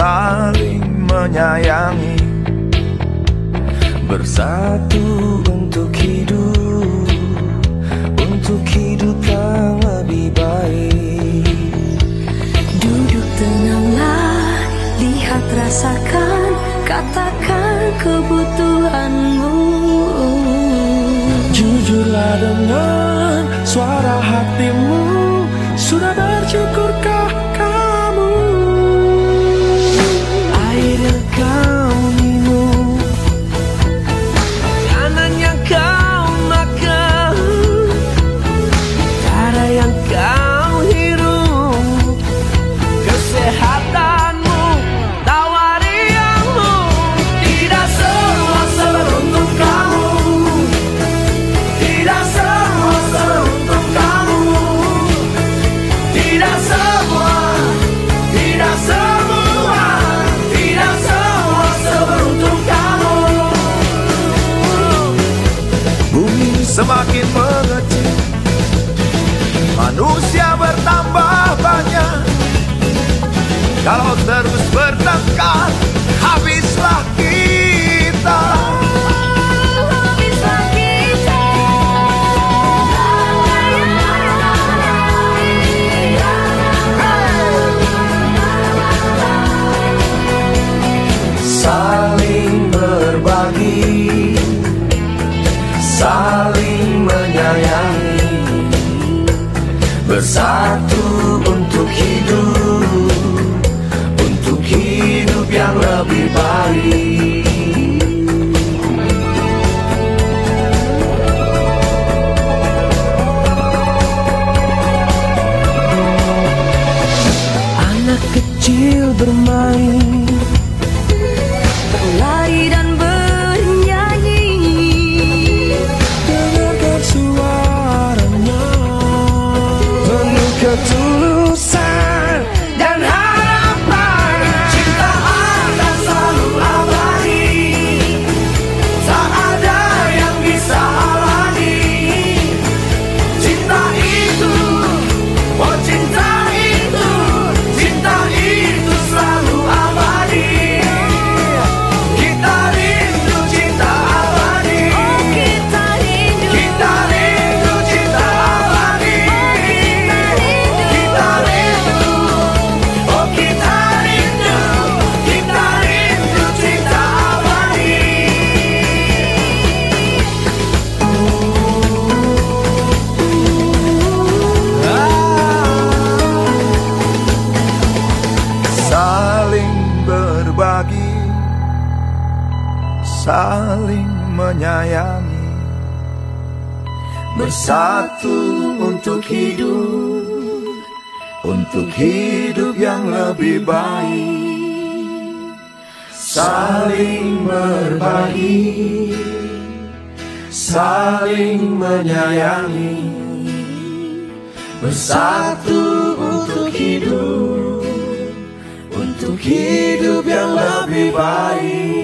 saling menyayangi. Bersatu untuk hidup Untuk hidup yang lebih baik. Duduk tenanglah Lihat rasakan Katakan kebutuhanmu. Jujurlah dengan bersatu untuk hidup. to saling menyayangi. Bersatu untuk hidup Untuk hidup yang lebih baik. Saling berbagi Saling menyayangi. Bersatu untuk hidup Untuk hidup yang lebih baik.